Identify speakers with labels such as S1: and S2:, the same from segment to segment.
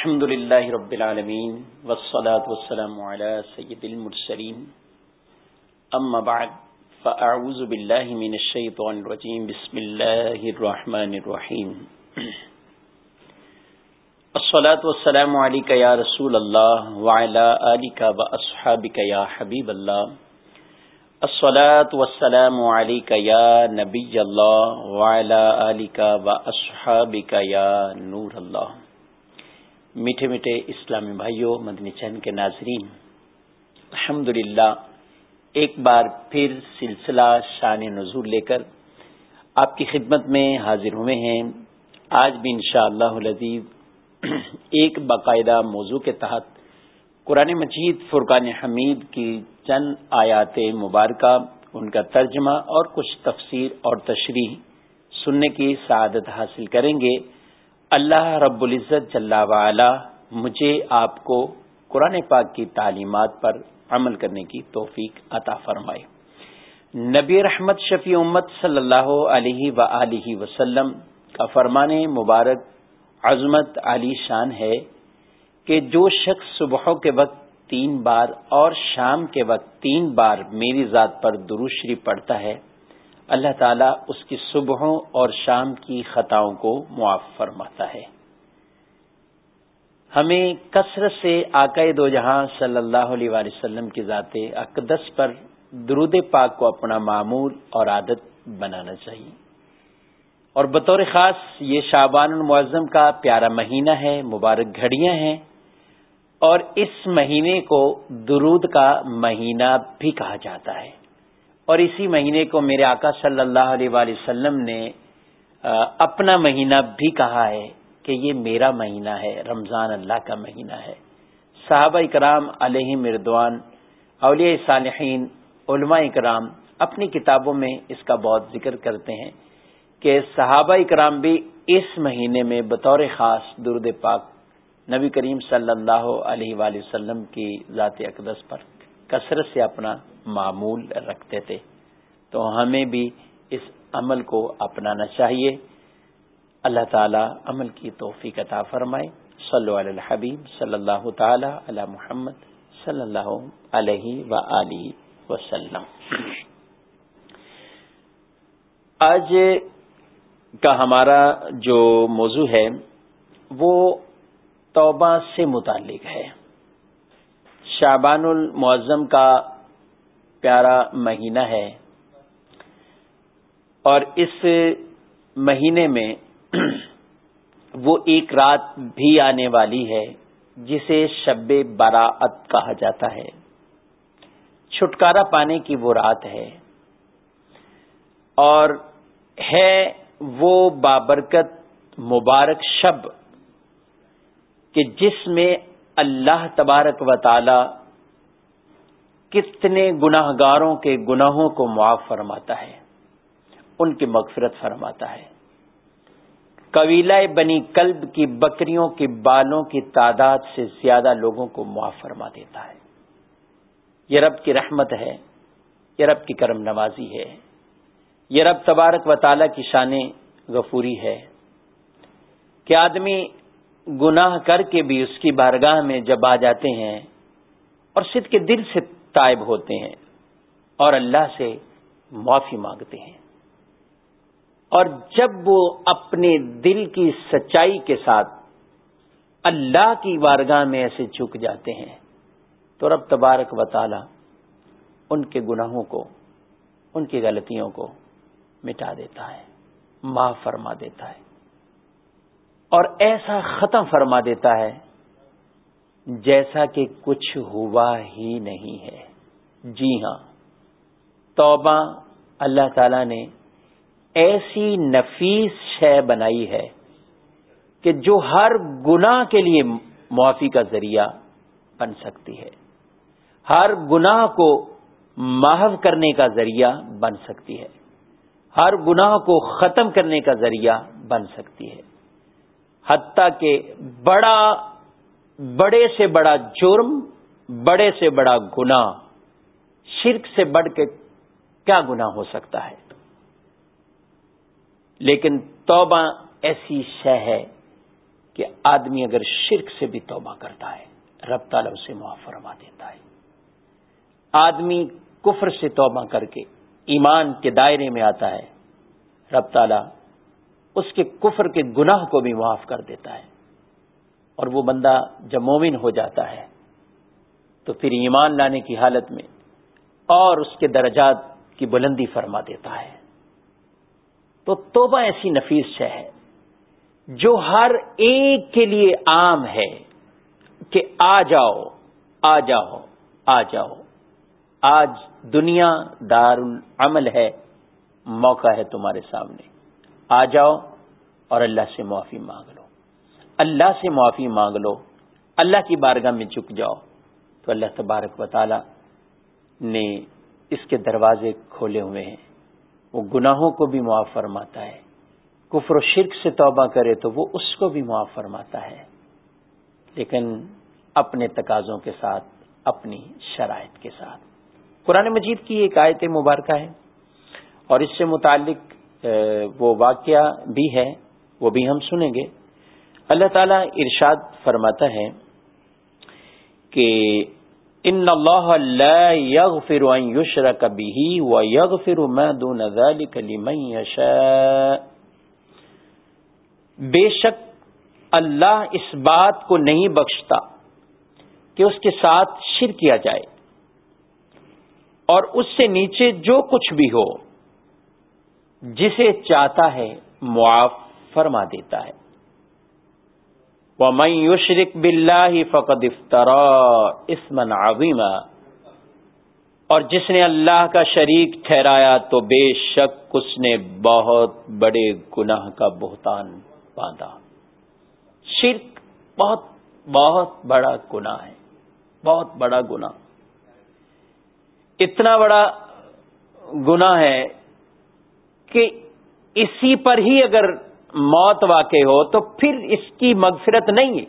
S1: الحمد لله رب العالمين والصلاة والسلام على سيد المرسلين. أما بعد، فأعوذ بالله من الشيطان الرجيم. بسم الله الرحمن الرحيم. الصلاة والسلام عليك يا رسول الله وعلى آلك وأصحابك يا حبيب الله. الصلاة والسلام عليك يا نبي الله وعلى آلك وأصحابك يا نور الله. میٹھے میٹھے اسلامی بھائیوں مدنی چین کے ناظرین الحمد ایک بار پھر سلسلہ شان نظور لے کر آپ کی خدمت میں حاضر ہوئے ہیں۔ آج بھی انشاءاللہ شاء اللہ ایک باقاعدہ موضوع کے تحت قرآن مجید فرقان حمید کی چند آیات مبارکہ، ان کا ترجمہ اور کچھ تفسیر اور تشریح سننے کی سعادت حاصل کریں گے۔ اللہ رب العزت وعلا مجھے آپ کو قرآن پاک کی تعلیمات پر عمل کرنے کی توفیق عطا فرمائے۔ نبی رحمت شفیع امت صلی اللہ علیہ و وسلم کا فرمان مبارک عظمت علی شان ہے کہ جو شخص صبحوں کے وقت تین بار اور شام کے وقت تین بار میری ذات پر دروشری پڑتا ہے اللہ تعالیٰ اس کی صبحوں اور شام کی خطاؤں کو معاف فرماتا ہے۔ ہمیں کثرت سے عقائد دو جہاں صلی اللہ علیہ وآلہ وسلم کی ذات اقدس پر درود پاک کو اپنا معمول اور عادت بنانا چاہیے۔ اور بطور خاص یہ شابان المعظم کا پیارا مہینہ ہے، مبارک گھڑیاں ہیں۔ اور اس مہینے کو درود کا مہینہ بھی کہا جاتا ہے۔ اور اسی مہینے کو میرے آقا صلی اللہ علیہ وآلہ وسلم نے اپنا مہینہ بھی کہا ہے کہ یہ میرا مہینہ ہے، رمضان اللہ کا مہینہ ہے۔ صحابہ اکرام علیہ مردوان اولیاء صالحین، علماء اکرام اپنی کتابوں میں اس کا بہت ذکر کرتے ہیں کہ صحابہ اکرام بھی اس مہینے میں بطور خاص درد پاک نبی کریم صلی اللہ علیہ وآلہ وسلم کی ذات اقدس پر۔ کثرت سے اپنا معمول رکھتے تھے۔ تو ہمیں بھی اس عمل کو اپنانا چاہیے۔ اللہ تعالی عمل کی توفیق عطا فرمائے۔ صلی علی الحبیب صلی اللہ تعالی علی محمد صلی اللہ علیہ و وسلم۔ آج کا ہمارا جو موضوع ہے وہ توبہ سے متعلق ہے۔ شابان المعظم کا پیارا مہینہ ہے اور اس مہینے میں وہ ایک رات بھی آنے والی ہے جسے شب براعت کہا جاتا ہے۔ چھٹکارا پانے کی وہ رات ہے۔ اور ہے وہ بابرکت مبارک شب کہ جس میں اللہ تبارک و تعالی کتنے گناہ گاروں کے گناہوں کو معاف فرماتا ہے، ان کی مغفرت فرماتا ہے۔ قبیلہ بنی کلب کی بکریوں کے بالوں کی تعداد سے زیادہ لوگوں کو معاف فرما دیتا ہے۔ یہ رب کی رحمت ہے، یہ رب کی کرم نوازی ہے۔ یہ رب تبارک و تعالی کی شان غفوری ہے۔ کہ آدمی گناہ کر کے بھی اس کی بارگاہ میں جب آ جاتے ہیں اور صد کے دل سے تائب ہوتے ہیں اور اللہ سے معافی مانگتے ہیں۔ اور جب وہ اپنے دل کی سچائی کے ساتھ اللہ کی وارگاہ میں ایسے جھک جاتے ہیں تو رب تبارک و تعالی ان کے گناہوں کو، ان کی غلطیوں کو مٹا دیتا ہے، معاف فرما دیتا ہے۔ اور ایسا ختم فرما دیتا ہے جیسا کہ کچھ ہوا ہی نہیں ہے۔ جی ہاں توبہ اللہ تعالی نے ایسی نفیس شے بنائی ہے کہ جو ہر گناہ کے لیے معافی کا ذریعہ بن سکتی ہے۔ ہر گناہ کو محو کرنے کا ذریعہ بن سکتی ہے۔ ہر گناہ کو ختم کرنے کا ذریعہ بن سکتی ہے۔ حتیٰ کہ بڑا، بڑے سے بڑا جرم، بڑے سے بڑا گنا شرک سے بڑھ کے کیا گنا ہو سکتا ہے؟ لیکن توبہ ایسی شہ ہے کہ آدمی اگر شرک سے بھی توبہ کرتا ہے، رب تعالیٰ اسے معاف فرما دیتا ہے۔ آدمی کفر سے توبہ کر کے ایمان کے دائرے میں آتا ہے، رب تعالیٰ اس کے کفر کے گناہ کو بھی معاف کر دیتا ہے اور وہ بندہ جب مومن ہو جاتا ہے تو پھر ایمان لانے کی حالت میں اور اس کے درجات کی بلندی فرما دیتا ہے۔ تو توبہ ایسی نفیس شہ ہے جو ہر ایک کے لیے عام ہے کہ آ جاؤ آ جاؤ آ جاؤ۔ آج دنیا دار العمل ہے، موقع ہے تمہارے سامنے۔ آ جاؤ اور اللہ سے معافی مانگ لو۔ اللہ سے معافی مانگ لو۔ اللہ کی بارگاہ میں جھک جاؤ۔ تو اللہ تبارک و تعالی نے اس کے دروازے کھولے ہوئے ہیں۔ وہ گناہوں کو بھی معاف فرماتا ہے۔ کفر و شرک سے توبہ کرے تو وہ اس کو بھی معاف فرماتا ہے۔ لیکن اپنے تقاضوں کے ساتھ، اپنی شرائط کے ساتھ۔ قرآن مجید کی ایک آیت مبارکہ ہے۔ اور اس سے متعلق وہ واقعہ بھی ہے۔ وہ بھی ہم سنیں گے۔ اللہ تعالی ارشاد فرماتا ہے کہ ان اللہ لا يغفر ان يشرك به ويغفر ما دون ذلك لمن بے شک اللہ اس بات کو نہیں بخشتا کہ اس کے ساتھ شر کیا جائے اور اس سے نیچے جو کچھ بھی ہو، جسے چاہتا ہے معاف فرما دیتا ہے۔ وَمَن يُشْرِكْ بِاللَّهِ فَقَدْ افْتَرَى اسْمًا عَظِيمًا اور جس نے اللہ کا شریک ٹھہرایا تو بے شک اس نے بہت بڑے گناہ کا بہتان باندھا۔ شرک بہت بہت بڑا گناہ ہے۔ بہت بڑا گناہ۔ اتنا بڑا گناہ ہے کہ اسی پر ہی اگر موت واقع ہو تو پھر اس کی مغفرت نہیں ہے۔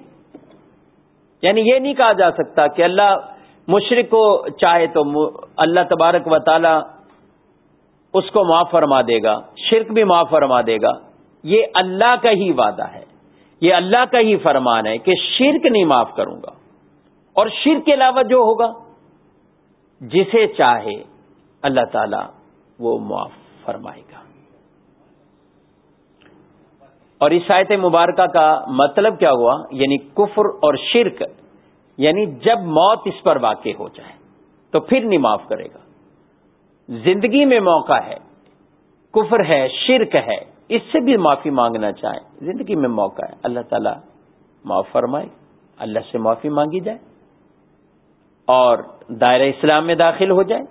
S1: یعنی یہ نہیں کہا جا سکتا کہ اللہ مشرق کو چاہے تو اللہ تبارک و تعالی اس کو معاف فرما دے گا، شرک بھی معاف فرما دے گا۔ یہ اللہ کا ہی وعدہ ہے۔ یہ اللہ کا ہی فرمان ہے کہ شرک نہیں معاف کروں گا۔ اور شرک کے علاوہ جو ہوگا، جسے چاہے اللہ تعالی وہ معاف فرمائے گا۔ اور اس آیت مبارکہ کا مطلب کیا ہوا؟ یعنی کفر اور شرک یعنی جب موت اس پر واقع ہو جائے، تو پھر نہیں معاف کرے گا۔ زندگی میں موقع ہے، کفر ہے، شرک ہے، اس سے بھی معافی مانگنا چاہے زندگی میں موقع ہے، اللہ تعالی معاف فرمائے، اللہ سے معافی مانگی جائے اور دائرہ اسلام میں داخل ہو جائے،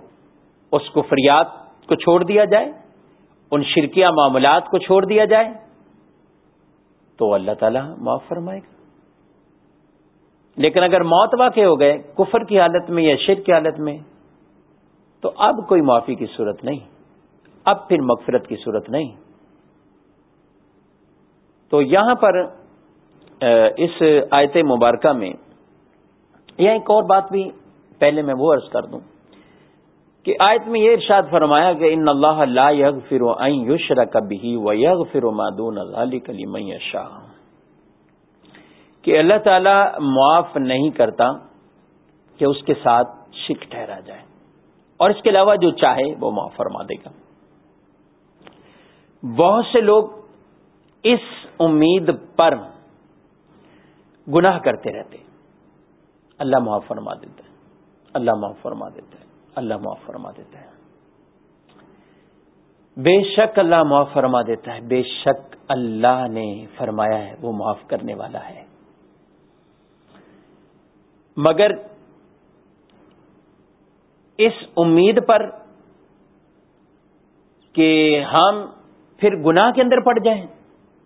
S1: اس کفریات کو چھوڑ دیا جائے، ان شرکیہ معاملات کو چھوڑ دیا جائے تو اللہ تعالیٰ معاف فرمائے گا۔ لیکن اگر موت واقع ہو گئے، کفر کی حالت میں یا شر کی حالت میں، تو اب کوئی معافی کی صورت نہیں۔ اب پھر مغفرت کی صورت نہیں۔ تو یہاں پر اس آیت مبارکہ میں، یا ایک اور بات بھی پہلے میں وہ عرض کر دوں۔ کہ آیت میں یہ ارشاد فرمایا کہ ان اللہ لا یغفر ان یشرک به و یغفر ما دون ذلك لمن یشاء۔ کہ اللہ تعالی معاف نہیں کرتا کہ اس کے ساتھ شک ٹھہرا جائے، اور اس کے علاوہ جو چاہے وہ معاف فرما دے گا۔ بہت سے لوگ اس امید پر گناہ کرتے رہتے۔ اللہ معاف فرما دیتا ہے، اللہ معاف فرما دیتا ہے۔ اللہ معاف فرما دیتا ہے۔ بے شک اللہ معاف فرما دیتا ہے۔ بے شک اللہ نے فرمایا ہے، وہ معاف کرنے والا ہے۔ مگر اس امید پر کہ ہم پھر گناہ کے اندر پڑ جائیں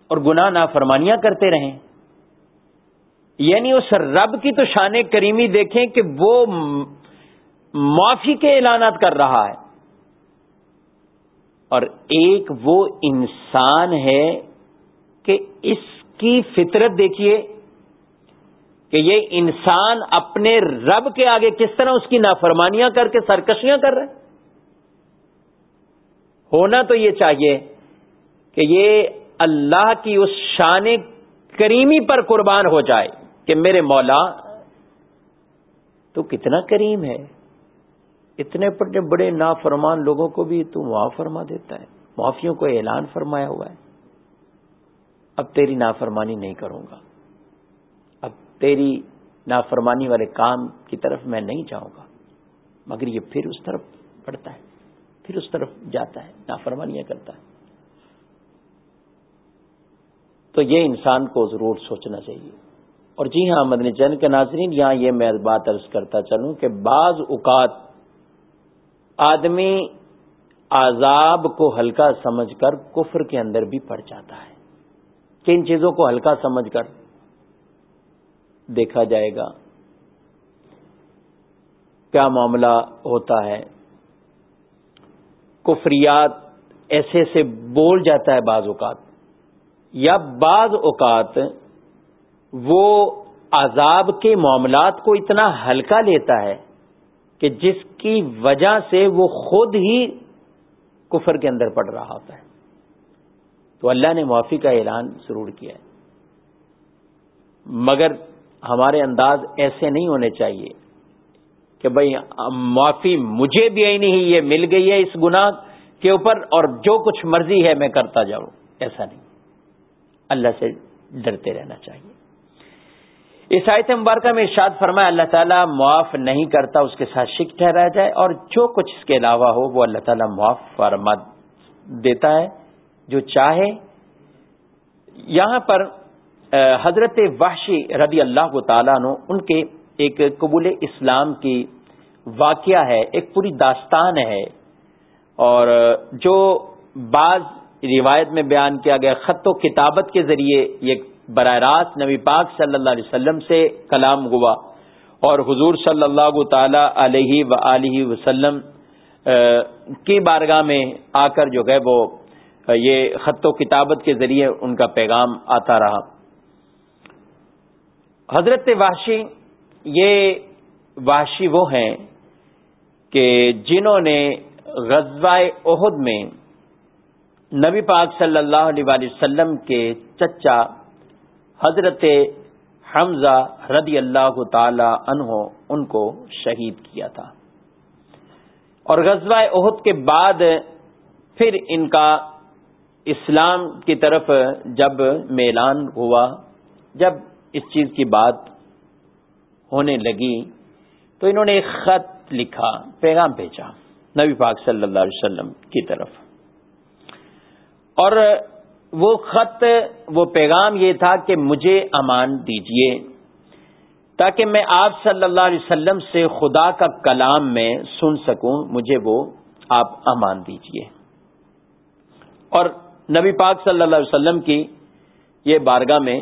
S1: اور گناہ نافرمانیاں کرتے رہیں۔ یعنی اس رب کی تو شان کریمی دیکھیں کہ وہ معافی کے اعلانات کر رہا ہے۔ اور ایک وہ انسان ہے کہ اس کی فطرت دیکھیے کہ یہ انسان اپنے رب کے آگے کس طرح اس کی نافرمانیاں کر کے سرکشیاں کر رہے ہونا تو یہ چاہیے کہ یہ اللہ کی اس شان کریمی پر قربان ہو جائے کہ میرے مولا تو کتنا کریم ہے۔ اتنے بڑے بڑے نافرمان لوگوں کو بھی تو معاف فرما دیتا ہے۔ معافیوں کو اعلان فرمایا ہوا ہے۔ اب تیری نافرمانی نہیں کروں گا۔ اب تیری نافرمانی والے کام کی طرف میں نہیں جاؤں گا۔ مگر یہ پھر اس طرف پڑتا ہے۔ پھر اس طرف جاتا ہے۔ نافرمانیاں کرتا ہے۔ تو یہ انسان کو ضرور سوچنا چاہیے۔ اور جی ہاں مدنی چین کے ناظرین، یہاں یہ میں بات عرض کرتا چلوں کہ بعض اوقات آدمی عذاب کو ہلکا سمجھ کر کفر کے اندر بھی پڑ جاتا ہے کن چیزوں کو ہلکا سمجھ کر دیکھا جائے گا۔ کیا معاملہ ہوتا ہے؟ کفریات ایسے سے بول جاتا ہے بعض اوقات، یا بعض اوقات وہ عذاب کے معاملات کو اتنا ہلکا لیتا ہے کہ جس کی وجہ سے وہ خود ہی کفر کے اندر پڑ رہا ہوتا ہے۔ تو اللہ نے معافی کا اعلان ضرور کیا ہے۔ مگر ہمارے انداز ایسے نہیں ہونے چاہیے کہ بھائی، معافی مجھے بھی آئی نہیں، یہ مل گئی ہے اس گناہ کے اوپر اور جو کچھ مرضی ہے میں کرتا جاؤں۔ ایسا نہیں۔ اللہ سے ڈرتے رہنا چاہیے۔ اس آیت مبارکہ میں ارشاد فرمایا، اللہ تعالیٰ معاف نہیں کرتا، اس کے ساتھ شک ٹھہرا جائے، اور جو کچھ اس کے علاوہ ہو، وہ اللہ تعالیٰ معاف فرما دیتا ہے، جو چاہے۔ یہاں پر حضرت وحشی رضی اللہ تعالیٰ عنہ، ان کے ایک قبول اسلام کی واقعہ ہے، ایک پوری داستان ہے۔ اور جو بعض روایت میں بیان کیا گیا، خط و کتابت کے ذریعے یہ براہ راست نبی پاک صلی اللہ علیہ وسلم سے کلام ہوا اور حضور صلی اللہ تعالی علیہ و وسلم کی بارگاہ میں آ کر جو ہے وہ یہ خط و کتابت کے ذریعے ان کا پیغام آتا رہا۔ حضرت واشی یہ واشی وہ ہیں کہ جنہوں نے غزوہ عہد میں نبی پاک صلی اللہ علیہ وسلم کے چچا حضرت حمزہ رضی اللہ تعالی عنہ، ان کو شہید کیا تھا۔ اور غزوہ عہد کے بعد پھر ان کا اسلام کی طرف جب میلان ہوا، جب اس چیز کی بات ہونے لگی، تو انہوں نے ایک خط لکھا، پیغام بھیجا نبی پاک صلی اللہ علیہ وسلم کی طرف۔ اور وہ خط، وہ پیغام یہ تھا کہ مجھے امان دیجیے۔ تاکہ میں آپ صلی اللہ علیہ وسلم سے خدا کا کلام میں سن سکوں، مجھے وہ آپ امان دیجیے۔ اور نبی پاک صلی اللہ علیہ وسلم کی یہ بارگاہ میں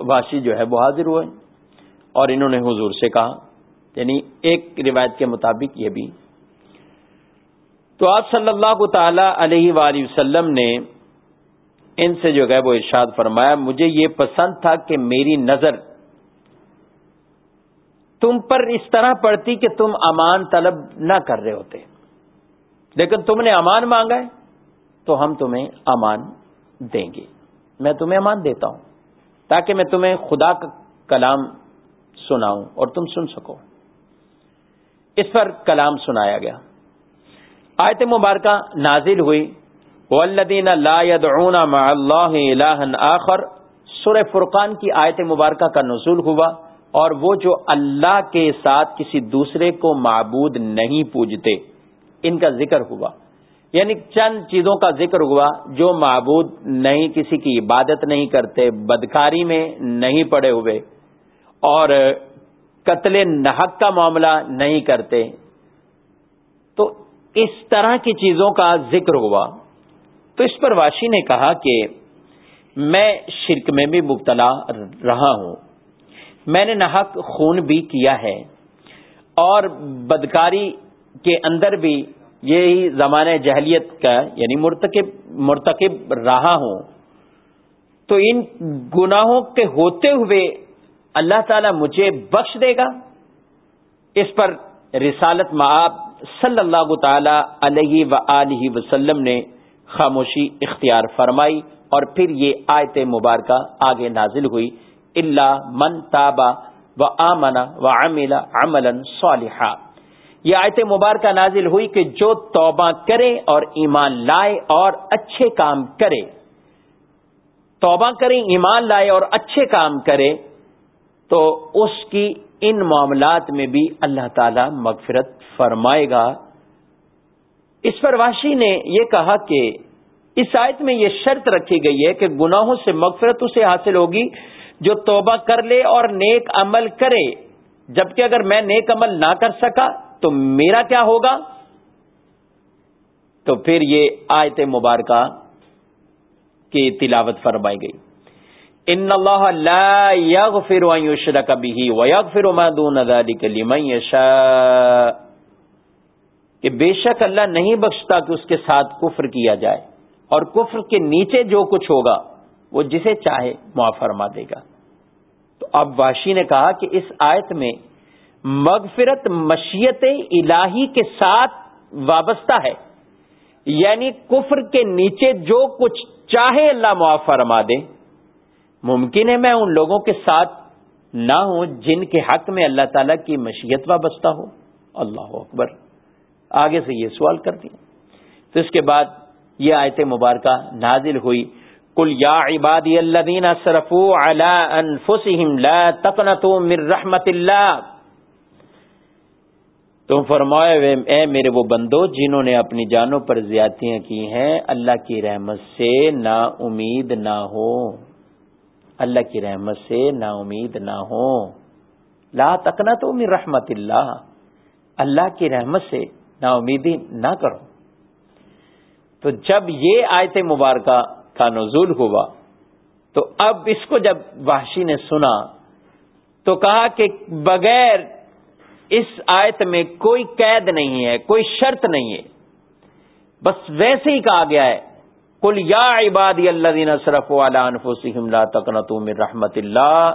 S1: واشی جو ہے، وہ حاضر ہوئے۔ اور انہوں نے حضور سے کہا یعنی ایک روایت کے مطابق یہ بھی۔ تو آپ صلی اللہ تعالی علیہ وآلہ وسلم نے ان سے جو ہے وہ ارشاد فرمایا، مجھے یہ پسند تھا کہ میری نظر تم پر اس طرح پڑتی کہ تم امان طلب نہ کر رہے ہوتے۔ لیکن تم نے امان مانگا ہے، تو ہم تمہیں امان دیں گے۔ میں تمہیں امان دیتا ہوں، تاکہ میں تمہیں خدا کا کلام سناؤں اور تم سن سکو۔ اس پر کلام سنایا گیا۔ آیت مبارکہ نازل ہوئی۔ والذین لا يدعون مع اللہ الہا آخر، سورہ فرقان کی آیت مبارکہ کا نزول ہوا اور وہ جو اللہ کے ساتھ کسی دوسرے کو معبود نہیں پوجتے، ان کا ذکر ہوا۔ یعنی چند چیزوں کا ذکر ہوا جو معبود نہیں، کسی کی عبادت نہیں کرتے، بدکاری میں نہیں پڑے ہوئے اور قتل نحق کا معاملہ نہیں کرتے۔ تو اس طرح کی چیزوں کا ذکر ہوا۔ تو اس پر واشی نے کہا کہ میں شرک میں بھی مبتلا رہا ہوں۔ میں نے نحق خون بھی کیا ہے اور بدکاری کے اندر بھی یہی زمانہ جہلیت کا یعنی مرتکب مرتکب رہا ہوں۔ تو ان گناہوں کے ہوتے ہوئے اللہ تعالی مجھے بخش دے گا۔ اس پر رسالت معاب صلی اللہ تعالی علیہ و وسلم نے خاموشی اختیار فرمائی اور پھر یہ آیت مبارکہ آگے نازل ہوئی۔ اللہ من تابا و آمنا و عملا عملا صالحا۔ یہ آیت مبارکہ نازل ہوئی کہ جو توبہ کرے اور ایمان لائے اور اچھے کام کرے۔ توبہ کرے، ایمان لائے اور اچھے کام کرے، تو اس کی ان معاملات میں بھی اللہ تعالی مغفرت فرمائے گا۔ اس پر واشی نے یہ کہا کہ اس آیت میں یہ شرط رکھی گئی ہے کہ گناہوں سے مغفرت اسے حاصل ہوگی جو توبہ کر لے اور نیک عمل کرے۔ جبکہ اگر میں نیک عمل نہ کر سکا تو میرا کیا ہوگا؟ تو پھر یہ آیت مبارکہ کی تلاوت فرمائی گئی۔ ان اللہ لا یغفر ان یشرک به ویغفر ما دون ذلك لمن یشاء۔ کہ بے شک اللہ نہیں بخشتا کہ اس کے ساتھ کفر کیا جائے اور کفر کے نیچے جو کچھ ہوگا وہ جسے چاہے معاف فرما دے گا۔ تو اب واشی نے کہا کہ اس آیت میں مغفرت مشیت الہی کے ساتھ وابستہ ہے۔ یعنی کفر کے نیچے جو کچھ چاہے اللہ معاف فرما دے۔ ممکن ہے میں ان لوگوں کے ساتھ نہ ہوں جن کے حق میں اللہ تعالی کی مشیت وابستہ ہو۔ اللہ اکبر۔ آگے سے یہ سوال کر دیا۔ تو اس کے بعد یہ آیت مبارکہ نازل ہوئی۔ کل یا عبادی اللہ صرفو من رحمت اللہ تم فرمائے اے میرے وہ بندو جنہوں نے اپنی جانوں پر زیادتیاں کی ہیں، اللہ کی رحمت سے نا امید نہ ہو۔ اللہ کی رحمت سے نا امید نہ ہو۔ لا تکنا تو من رحمت اللہ اللہ کی رحمت سے نا امیدی نہ کرو۔ تو جب یہ آیت مبارکہ کا نزول ہوا، تو اب اس کو جب وحشی نے سنا، تو کہا کہ بغیر اس آیت میں کوئی قید نہیں ہے، کوئی شرط نہیں ہے۔ بس ویسے ہی کہا گیا ہے کل یا عبادی اللہ دین صرف والا لا تقنطوا من رحمت اللہ۔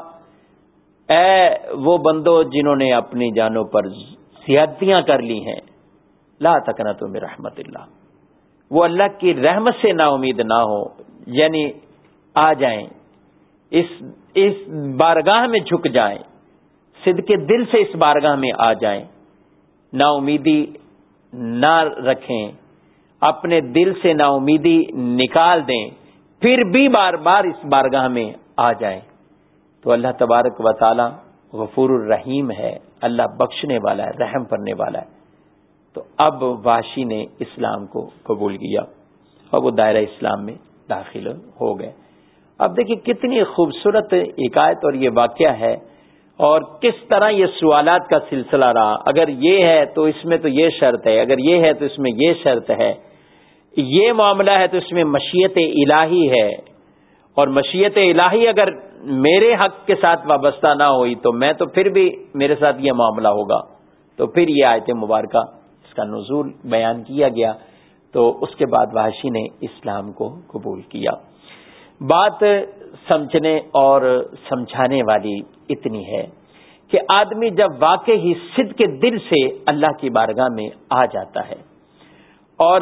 S1: اے وہ بندو جنہوں نے اپنی جانوں پر زیادتیاں کر لی ہیں لا تقنطوا من رحمت اللہ۔ وہ اللہ کی رحمت سے نا امید نہ ہو یعنی آ جائیں، اس اس بارگاہ میں جھک جائیں سد کے دل سے اس بارگاہ میں آ جائیں نا امیدی نہ رکھیں، اپنے دل سے نا امیدی نکال دیں، پھر بھی بار بار اس بارگاہ میں آ جائیں۔ تو اللہ تبارک و تعالی غفور الرحیم ہے، اللہ بخشنے والا ہے، رحم کرنے والا ہے۔ تو اب واشی نے اسلام کو قبول کیا اور وہ دائرہ اسلام میں داخل ہو گئے۔ اب دیکھیں کتنی خوبصورت عکایت اور یہ واقعہ ہے اور کس طرح یہ سوالات کا سلسلہ رہا۔ اگر یہ ہے تو اس میں تو یہ شرط ہے، اگر یہ ہے تو اس میں یہ شرط ہے۔ یہ معاملہ ہے تو اس میں مشیت الہی ہے۔ اور مشیت الہی اگر میرے حق کے ساتھ وابستہ نہ ہوئی تو میں تو پھر بھی میرے ساتھ یہ معاملہ ہوگا۔ تو پھر یہ آیت مبارکہ اس کا نزول بیان کیا گیا تو اس کے بعد وحشی نے اسلام کو قبول کیا۔ بات سمجھنے اور سمجھانے والی اتنی ہے کہ آدمی جب واقع ہی سد کے دل سے اللہ کی بارگاہ میں آ جاتا ہے اور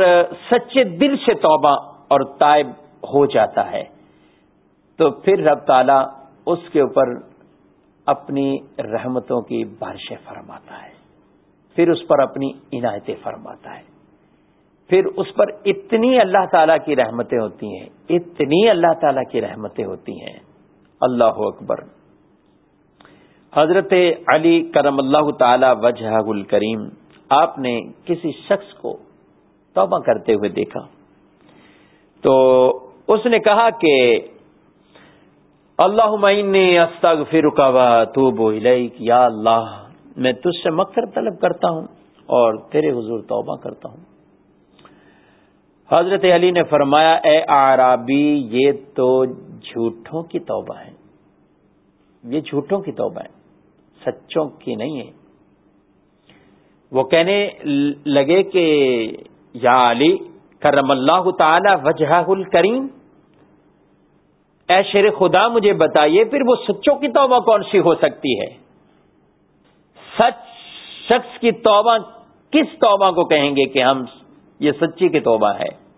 S1: سچے دل سے توبہ اور طائب ہو جاتا ہے تو پھر رب تعالی اس کے اوپر اپنی رحمتوں کی بارشیں فرماتا ہے۔ پھر اس پر اپنی عنایتیں فرماتا ہے۔ پھر اس پر اتنی اللہ تعالی کی رحمتیں ہوتی ہیں، اتنی اللہ تعالی کی رحمتیں ہوتی ہیں۔ اللہ اکبر۔ حضرت علی کرم اللہ تعالی وجہ الکریم، آپ نے کسی شخص کو توبہ کرتے ہوئے دیکھا۔ تو اس نے کہا کہ اللہ معنی استغ فرقا تو بو یا اللہ میں تجھ سے مکر طلب کرتا ہوں اور تیرے حضور توبہ کرتا ہوں۔ حضرت علی نے فرمایا، اے آرابی یہ تو جھوٹوں کی توبہ ہے۔ یہ جھوٹوں کی توبہ ہے، سچوں کی نہیں ہے۔ وہ کہنے لگے کہ، یا علی، کرم اللہ تعالی وجہ الکریم۔ اے شیر خدا، مجھے بتائیے، پھر وہ سچوں کی توبہ کون سی ہو سکتی ہے؟ سچ شخص کی توبہ کس توبہ کو کہیں گے کہ ہم یہ سچی کی توبہ ہے؟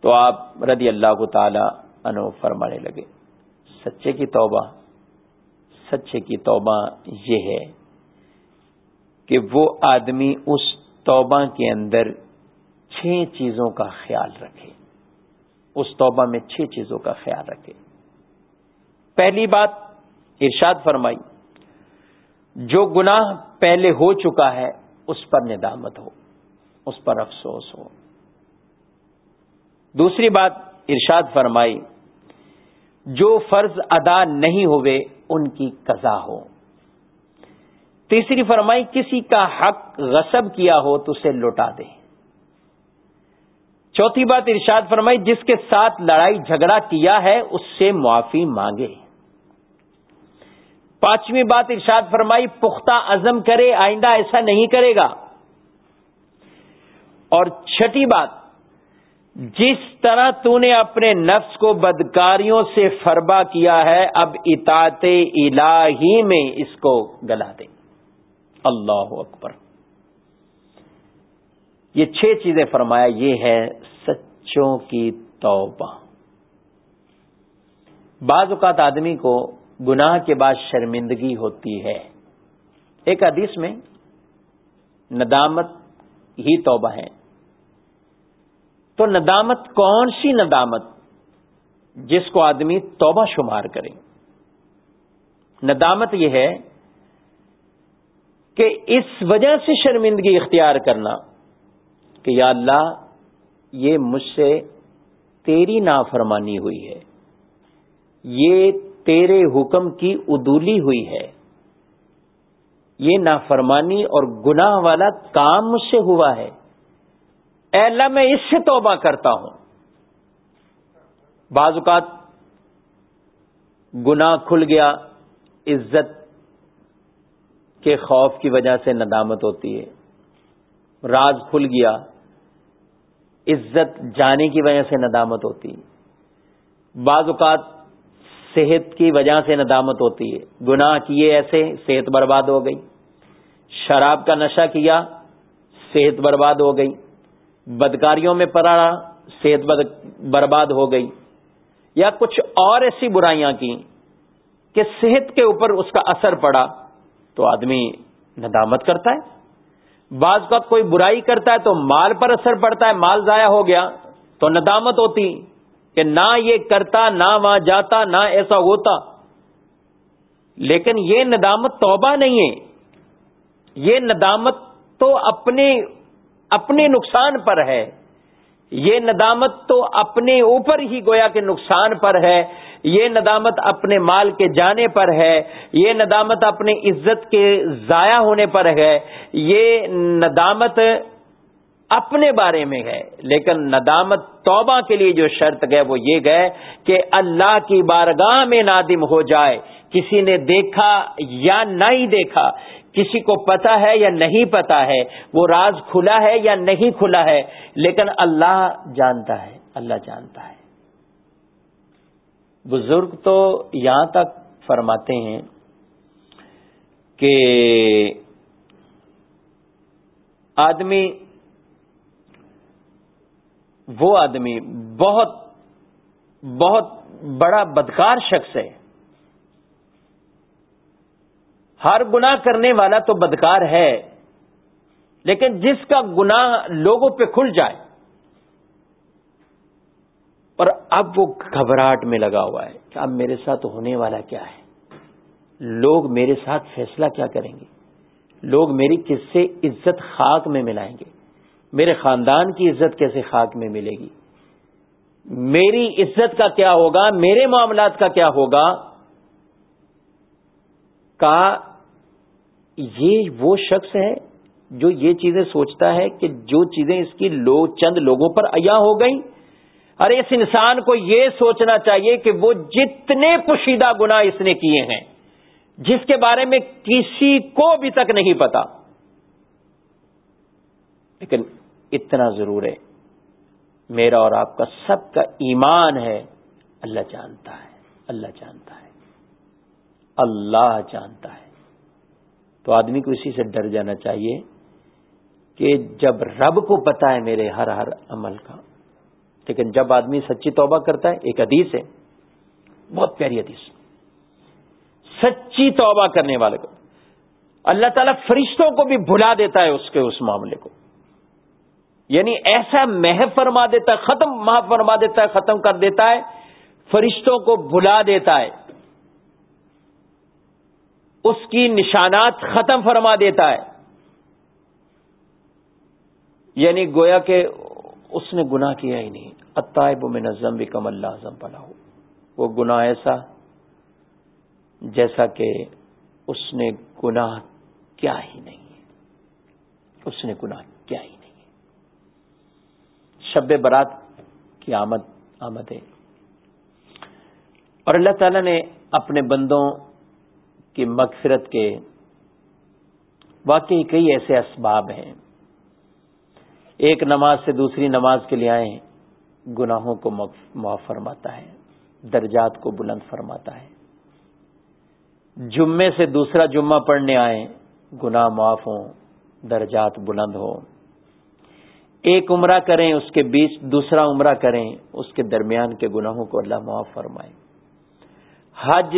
S1: تو آپ رضی اللہ کو تعالی انو فرمانے لگے، سچے کی توبہ، سچے کی توبہ یہ ہے کہ وہ آدمی اس توبہ کے اندر چھ چیزوں کا خیال رکھے۔ اس توبہ میں چھ چیزوں کا خیال رکھے۔ پہلی بات ارشاد فرمائی جو گناہ پہلے ہو چکا ہے، اس پر ندامت ہو، اس پر افسوس ہو۔ دوسری بات ارشاد فرمائی، جو فرض ادا نہیں ہوئے، ان کی قضا ہو۔ تیسری فرمائی، کسی کا حق غصب کیا ہو، تو اسے لوٹا دے۔ چوتھی بات ارشاد فرمائی، جس کے ساتھ لڑائی جھگڑا کیا ہے، اس سے معافی مانگے۔ پانچویں بات ارشاد فرمائی، پختہ عزم کرے، آئندہ ایسا نہیں کرے گا۔ اور چھٹی بات، جس طرح تو نے اپنے نفس کو بدکاریوں سے فربا کیا ہے، اب اطاعت الہی میں اس کو گلا دے۔ اللہ اکبر۔ یہ چھ چیزیں فرمایا، یہ ہے سچوں کی توبہ۔ بعض اوقات آدمی کو گناہ کے بعد شرمندگی ہوتی ہے۔ ایک حدیث میں ندامت ہی توبہ ہے۔ تو ندامت کون سی ندامت جس کو آدمی توبہ شمار کرے؟ ندامت یہ ہے کہ اس وجہ سے شرمندگی اختیار کرنا کہ یا اللہ، یہ مجھ سے تیری نافرمانی ہوئی ہے۔ یہ تیرے حکم کی ادولی ہوئی ہے۔ یہ نافرمانی اور گناہ والا کام مجھ سے ہوا ہے۔ اے اللہ، میں اس سے توبہ کرتا ہوں۔ بعض اوقات گناہ کھل گیا، عزت کے خوف کی وجہ سے ندامت ہوتی ہے۔ راز کھل گیا، عزت جانے کی وجہ سے ندامت ہوتی۔ ہے بعض اوقات صحت کی وجہ سے ندامت ہوتی ہے۔ گناہ کیے ایسے، صحت برباد ہو گئی۔ شراب کا نشہ کیا، صحت برباد ہو گئی۔ بدکاریوں میں پڑا صحت برباد ہو گئی۔ یا کچھ اور ایسی برائیاں کی کہ صحت کے اوپر اس کا اثر پڑا تو آدمی ندامت کرتا ہے۔ بعض کا کوئی برائی کرتا ہے تو مال پر اثر پڑتا ہے، مال ضائع ہو گیا تو ندامت ہوتی۔ کہ نہ یہ کرتا، نہ وہاں جاتا، نہ ایسا ہوتا۔ لیکن یہ ندامت توبہ نہیں ہے۔ یہ ندامت تو اپنے اپنے نقصان پر ہے۔ یہ ندامت تو اپنے اوپر ہی گویا کے نقصان پر ہے۔ یہ ندامت اپنے مال کے جانے پر ہے۔ یہ ندامت اپنے عزت کے ضائع ہونے پر ہے۔ یہ ندامت اپنے بارے میں ہے، لیکن ندامت توبہ کے لیے جو شرط گئے وہ یہ گئے کہ اللہ کی بارگاہ میں نادم ہو جائے۔ کسی نے دیکھا یا نہ ہی دیکھا، کسی کو پتا ہے یا نہیں پتا ہے، وہ راز کھلا ہے یا نہیں کھلا ہے، لیکن اللہ جانتا ہے، اللہ جانتا ہے۔ بزرگ تو یہاں تک فرماتے ہیں کہ آدمی وہ آدمی بہت بہت بڑا بدکار شخص ہے۔ ہر گنا کرنے والا تو بدکار ہے، لیکن جس کا گنا لوگوں پہ کھل جائے، اور اب وہ گھبراہٹ میں لگا ہوا ہے کہ اب میرے ساتھ ہونے والا کیا ہے؟ لوگ میرے ساتھ فیصلہ کیا کریں گے؟ لوگ میری کس سے عزت خاک میں ملائیں گے؟ میرے خاندان کی عزت کیسے خاک میں ملے گی؟ میری عزت کا کیا ہوگا؟ میرے معاملات کا کیا ہوگا؟ کا یہ وہ شخص ہے جو یہ چیزیں سوچتا ہے کہ جو چیزیں اس کی لو چند لوگوں پر عیا ہو گئی ارے اس انسان کو یہ سوچنا چاہیے کہ وہ جتنے پوشیدہ گنا اس نے کیے ہیں، جس کے بارے میں کسی کو بھی تک نہیں پتا۔ لیکن اتنا ضرور ہے۔ میرا اور آپ کا سب کا ایمان ہے۔ اللہ جانتا ہے۔ اللہ جانتا ہے۔ اللہ جانتا ہے۔ تو آدمی کو اسی سے ڈر جانا چاہیے کہ جب رب کو پتا ہے میرے ہر ہر عمل کا، لیکن جب آدمی سچی توبہ کرتا ہے، ایک حدیث ہے۔ بہت پیاری حدیث۔ سچی توبہ کرنے والے کو۔ اللہ تعالیٰ فرشتوں کو بھی بھلا دیتا ہے اس کے، اس معاملے کو۔ یعنی ایسا محب فرما دیتا ہے، ختم محب فرما دیتا ہے، ختم کر دیتا ہے، فرشتوں کو بھلا دیتا ہے۔ اس کی نشانات ختم فرما دیتا ہے۔ یعنی گویا کہ اس نے گناہ کیا ہی نہیں۔ اتائب میں نظم بھی کم اللہ اعظم پڑا ہو وہ گناہ ایسا جیسا کہ اس نے گناہ کیا ہی نہیں۔ اس نے گناہ کیا ہی نہیں شب برات کی آمد آمد ہے اور اللہ تعالی نے اپنے بندوں کی مغفرت کے واقعی کئی ایسے اسباب ہیں۔ ایک نماز سے دوسری نماز کے لیے آئے گناہوں کو معاف فرماتا ہے، درجات کو بلند فرماتا ہے۔ جمعے سے دوسرا جمعہ پڑھنے آئے گناہ معاف ہوں، درجات بلند ہو ایک عمرہ کریں، اس کے بیچ دوسرا عمرہ کریں، اس کے درمیان کے گناہوں کو اللہ معاف فرمائے۔ حج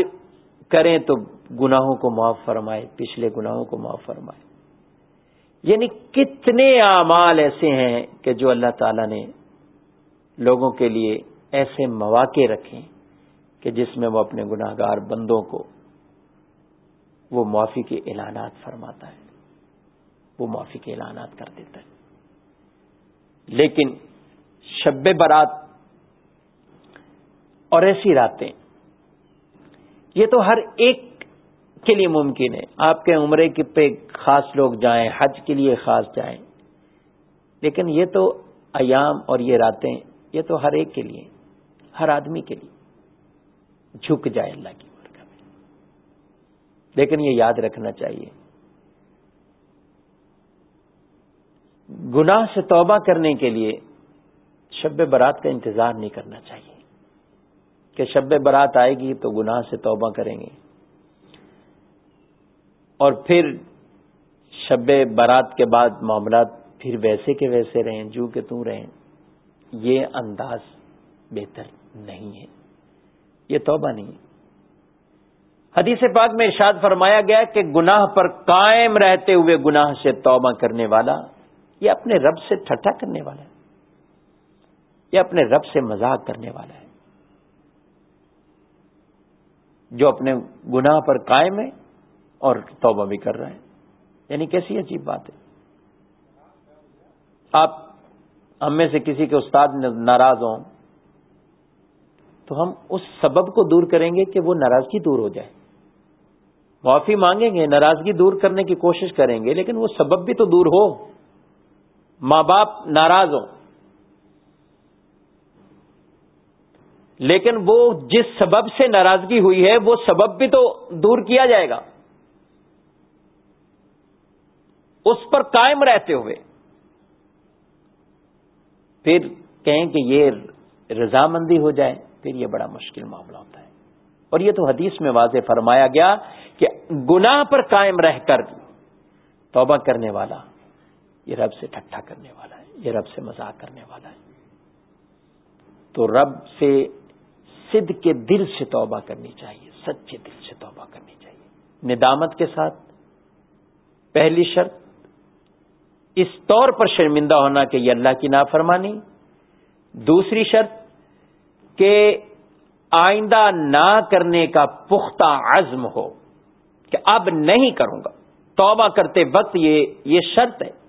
S1: کریں تو گناہوں کو معاف فرمائے، پچھلے گناہوں کو معاف فرمائے۔ یعنی کتنے اعمال ایسے ہیں کہ جو اللہ تعالی نے لوگوں کے لیے ایسے مواقع رکھیں کہ جس میں وہ اپنے گناہ گار بندوں کو وہ معافی کے اعلانات فرماتا ہے۔ وہ معافی کے اعلانات کر دیتا ہے۔ لیکن شب برات اور ایسی راتیں، یہ تو ہر ایک کے لیے ممکن ہے۔ آپ کے عمرے کے پہ خاص لوگ جائیں، حج کے لیے خاص جائیں، لیکن یہ تو ایام اور یہ راتیں، یہ تو ہر ایک کے لیے، ہر آدمی کے لیے۔ جھک جائے اللہ کی برکت۔ میں لیکن یہ یاد رکھنا چاہیے گناہ سے توبہ کرنے کے لیے شب برات کا انتظار نہیں کرنا چاہیے۔ کہ شب برات آئے گی تو گناہ سے توبہ کریں گے۔ اور پھر شب برات کے بعد معاملات پھر ویسے کے ویسے رہیں، جو کہ توں رہیں۔ یہ انداز بہتر نہیں ہے۔ یہ توبہ نہیں حدیث پاک میں ارشاد فرمایا گیا کہ گناہ پر قائم رہتے ہوئے گناہ سے توبہ کرنے والا یہ اپنے رب سے ٹھٹھا کرنے والا ہے۔ یہ اپنے رب سے مذاق کرنے والا ہے۔ جو اپنے گناہ پر قائم ہے اور توبہ بھی کر رہے ہیں یعنی کیسی عجیب بات ہے۔ آپ ہم میں سے کسی کے استاد ناراض ہوں تو ہم اس سبب کو دور کریں گے کہ وہ ناراضگی دور ہو جائے۔ معافی مانگیں گے، ناراضگی دور کرنے کی کوشش کریں گے، لیکن وہ سبب بھی تو دور ہو۔ ماں باپ ناراض ہوں۔ لیکن وہ جس سبب سے ناراضگی ہوئی ہے، وہ سبب بھی تو دور کیا جائے گا۔ اس پر قائم رہتے ہوئے۔ پھر کہیں کہ یہ رضامندی ہو جائے، پھر یہ بڑا مشکل معاملہ ہوتا ہے۔ اور یہ تو حدیث میں واضح فرمایا گیا کہ گناہ پر قائم رہ کر توبہ کرنے والا یہ رب سے ٹھٹھا کرنے والا ہے، یہ رب سے مذاق کرنے والا ہے۔ تو رب سے سدھ کے دل سے توبہ کرنی چاہیے، سچے دل سے توبہ کرنی چاہیے۔ ندامت کے ساتھ پہلی شرط، اس طور پر شرمندہ ہونا کہ یہ اللہ کی نافرمانی۔ دوسری شرط کہ آئندہ نہ کرنے کا پختہ عزم ہو، کہ اب نہیں کروں گا۔ توبہ کرتے وقت یہ یہ شرط ہے۔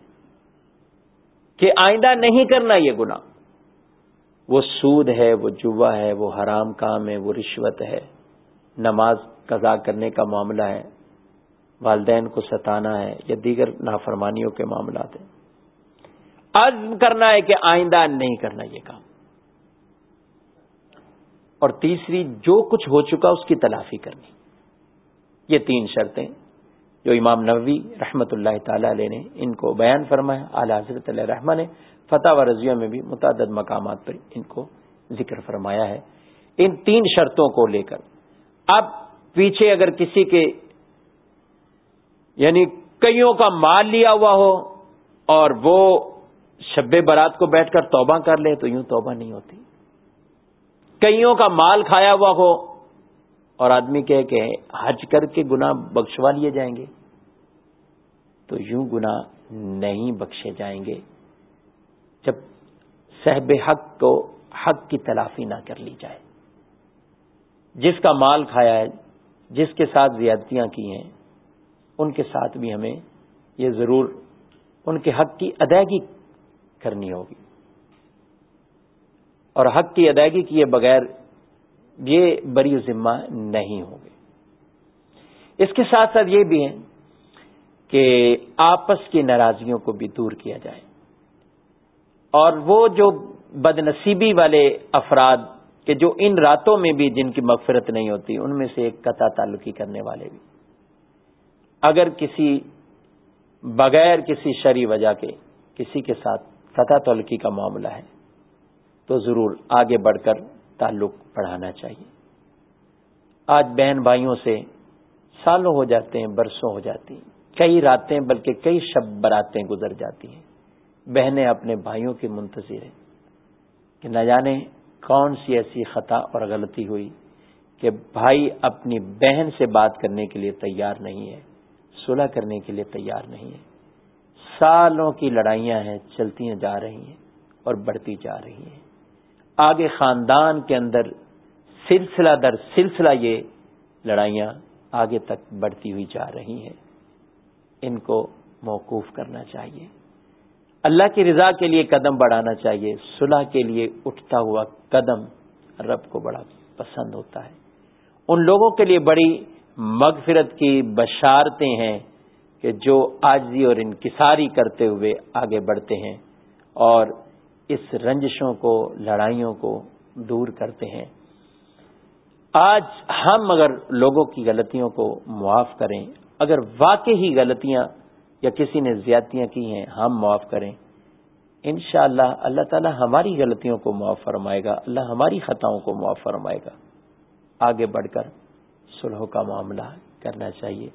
S1: کہ آئندہ نہیں کرنا یہ گنا وہ سود ہے، وہ جوا ہے، وہ حرام کام ہے، وہ رشوت ہے۔ نماز قضا کرنے کا معاملہ ہے، والدین کو ستانا ہے یا دیگر نافرمانیوں کے معاملات ہیں۔ عزم کرنا ہے کہ آئندہ نہیں کرنا یہ کام۔ اور تیسری، جو کچھ ہو چکا اس کی تلافی کرنی۔ یہ تین شرطیں۔ جو امام نبوی رحمت اللہ تعالی علیہ نے ان کو بیان فرمایا، اعلی حضرت علیہ رحمٰ نے فتح و رضیوں میں بھی متعدد مقامات پر ان کو ذکر فرمایا ہے۔ ان تین شرطوں کو لے کر، اب پیچھے اگر کسی کے یعنی کئیوں کا مال لیا ہوا ہو اور وہ شب برات کو بیٹھ کر توبہ کر لے تو یوں توبہ نہیں ہوتی۔ کئیوں کا مال کھایا ہوا ہو اور آدمی کہے کہ حج کر کے گنا بخشوا لیے جائیں گے۔ تو یوں گنا نہیں بخشے جائیں گے۔ جب صحب حق کو حق کی تلافی نہ کر لی جائے۔ جس کا مال کھایا ہے، جس کے ساتھ زیادتیاں کی ہیں، ان کے ساتھ بھی ہمیں یہ ضرور ان کے حق کی ادائیگی کرنی ہوگی۔ اور حق کی ادائیگی کیے بغیر یہ بری ذمہ نہیں ہوگی اس کے ساتھ ساتھ یہ بھی ہے کہ آپس کی ناراضیوں کو بھی دور کیا جائے۔ اور وہ جو بد نصیبی والے افراد کہ جو ان راتوں میں بھی جن کی مغفرت نہیں ہوتی، ان میں سے ایک قطع تعلقی کرنے والے بھی۔ اگر کسی بغیر کسی شری وجہ کے کسی کے ساتھ قطع تعلقی کا معاملہ ہے، تو ضرور آگے بڑھ کر تعلق بڑھانا چاہیے۔ آج بہن بھائیوں سے سالوں ہو جاتے ہیں، برسوں ہو جاتی ہیں۔ کئی راتیں بلکہ کئی شب براتیں گزر جاتی ہیں۔ بہنیں اپنے بھائیوں کی منتظر ہیں۔ کہ نہ جانے کون سی ایسی خطا اور غلطی ہوئی کہ بھائی اپنی بہن سے بات کرنے کے لیے تیار نہیں ہے، صلح کرنے کے لیے تیار نہیں ہے۔ سالوں کی لڑائیاں ہیں چلتی جا رہی ہیں اور بڑھتی جا رہی ہیں۔ آگے خاندان کے اندر سلسلہ در سلسلہ یہ لڑائیاں آگے تک بڑھتی ہوئی جا رہی ہیں۔ ان کو موقوف کرنا چاہیے۔ اللہ کی رضا کے لیے قدم بڑھانا چاہیے۔ صلح کے لیے اٹھتا ہوا قدم رب کو بڑا پسند ہوتا ہے۔ ان لوگوں کے لیے بڑی مغفرت کی بشارتیں ہیں کہ جو آجزی اور انکساری کرتے ہوئے آگے بڑھتے ہیں اور اس رنجشوں کو، لڑائیوں کو دور کرتے ہیں۔ آج ہم اگر لوگوں کی غلطیوں کو معاف کریں، اگر واقعی غلطیاں یا کسی نے زیادتیاں کی ہیں، ہم معاف کریں۔ انشاءاللہ اللہ اللہ تعالی ہماری غلطیوں کو معاف فرمائے گا، اللہ ہماری خطاؤں کو معاف فرمائے گا۔ آگے بڑھ کر سلح کا معاملہ کرنا چاہیے۔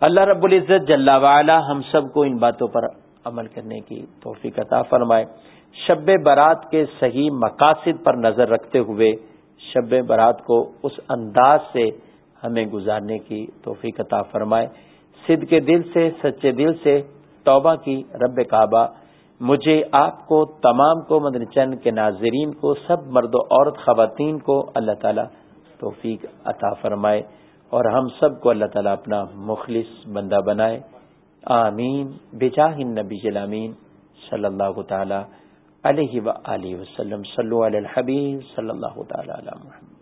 S1: اللہ رب العزت جل وعلا ہم سب کو ان باتوں پر عمل کرنے کی توفیق عطا فرمائے۔ شب برات کے صحیح مقاصد پر نظر رکھتے ہوئے شب برات کو اس انداز سے ہمیں گزارنے کی توفیق عطا فرمائے۔ سد کے دل سے، سچے دل سے توبہ کی رب کعبہ۔ مجھے آپ کو، تمام کو، مدن چند کے ناظرین کو، سب مرد و عورت خواتین کو اللہ تعالیٰ توفیق عطا فرمائے اور ہم سب کو اللہ تعالیٰ اپنا مخلص بندہ بنائے۔ آمین۔ بجاہ نبی جلامین صلی اللہ تعالی علیہ و وسلم. صلی علی الحبیب صلی اللہ تعالی علی محمد.